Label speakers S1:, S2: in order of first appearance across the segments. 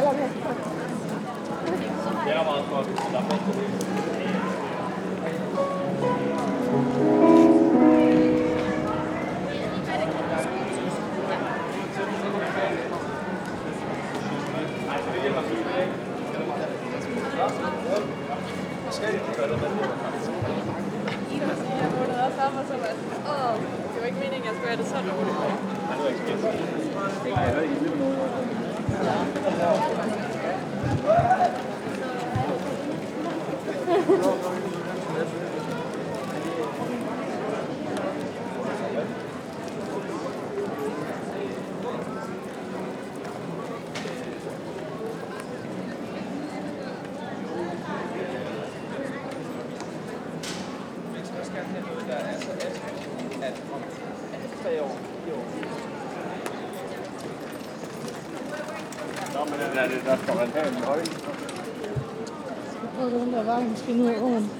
S1: Jeg vågnede også op, og så var jeg sådan, åh, det var ikke meningen, at jeg skulle have det så dårligt.
S2: 감사합니다. Ja, maar
S3: dat kan wel helemaal. Ik wil er
S2: misschien nu om.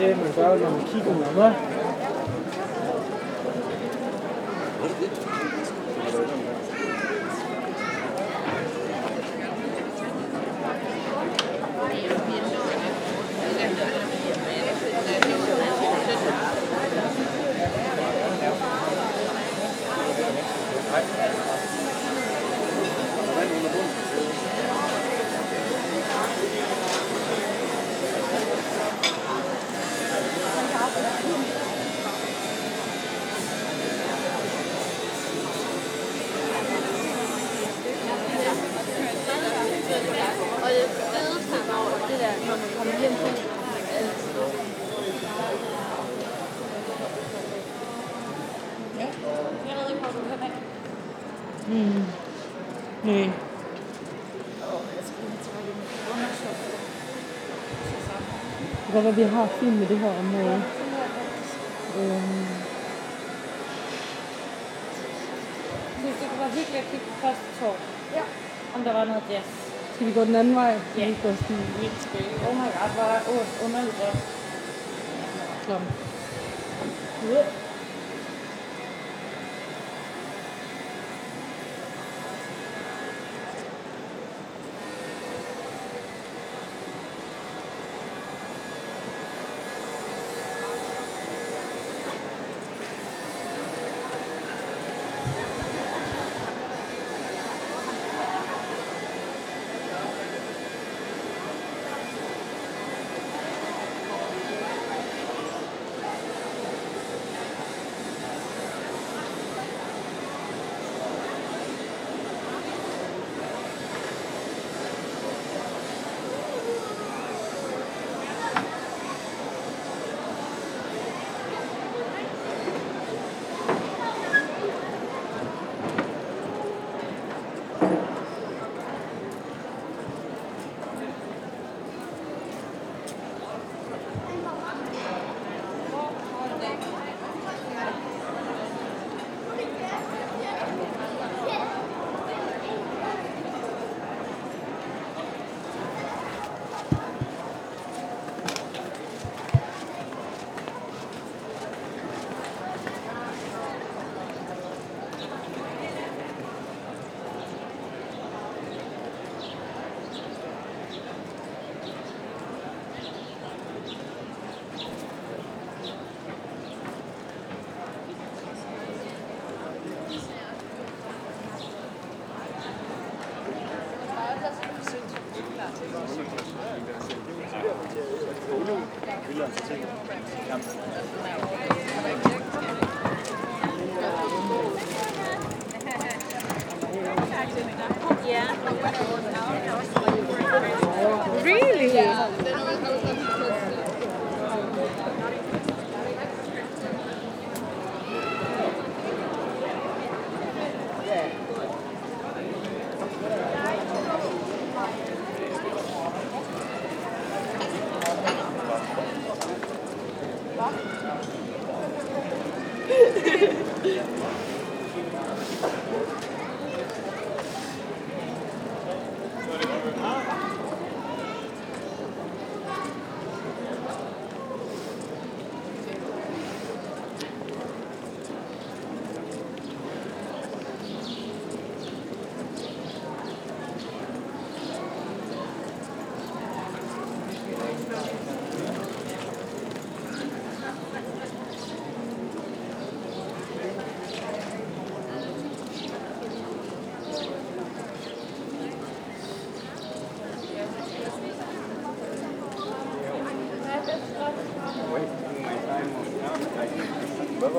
S2: 이제
S1: 뭔가 너무 기분 남아.
S2: Mm. Nej. Det kan godt være, vi har film med det her område. Øhm,
S1: Jeg synes, det kunne være hyggeligt at kigge på første tår. Ja. Om der var noget jazz.
S2: skal vi gå den anden vej?
S1: Ja.
S2: Vi går sådan
S1: Oh my god, hvor er det underligt godt.
S2: klom.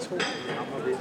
S3: to. Jeg rammer lidt.